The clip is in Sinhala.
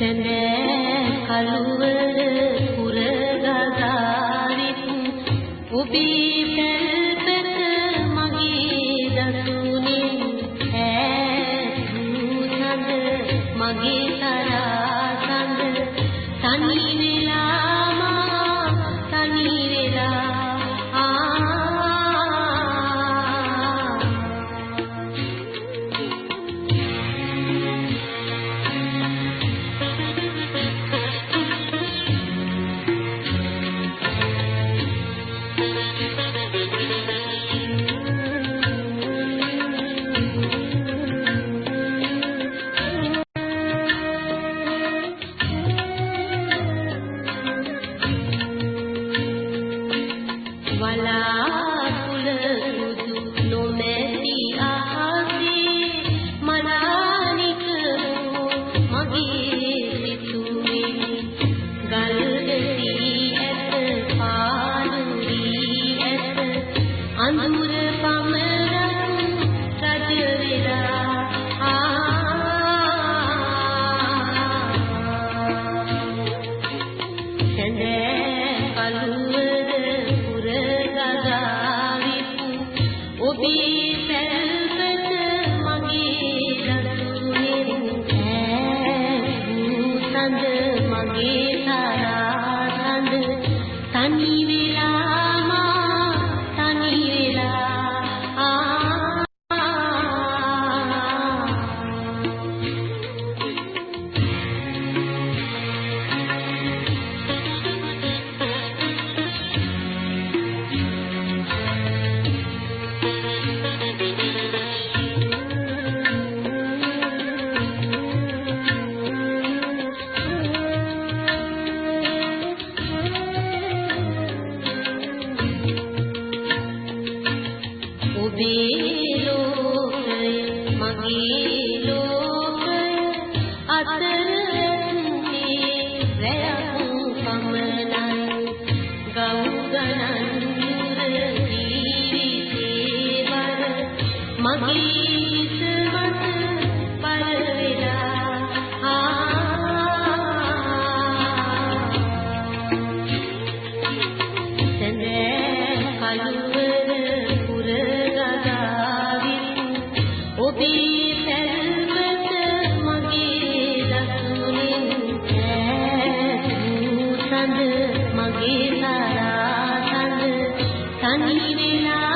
දැනෑ කලුවර පුරගදාරිත් ඔබී පැල්පත මගේ දතුනින් ඈ මගේ අඳුර පමරක් රජ වෙලා पानी मेरा මගේ තරහ තනි වෙලා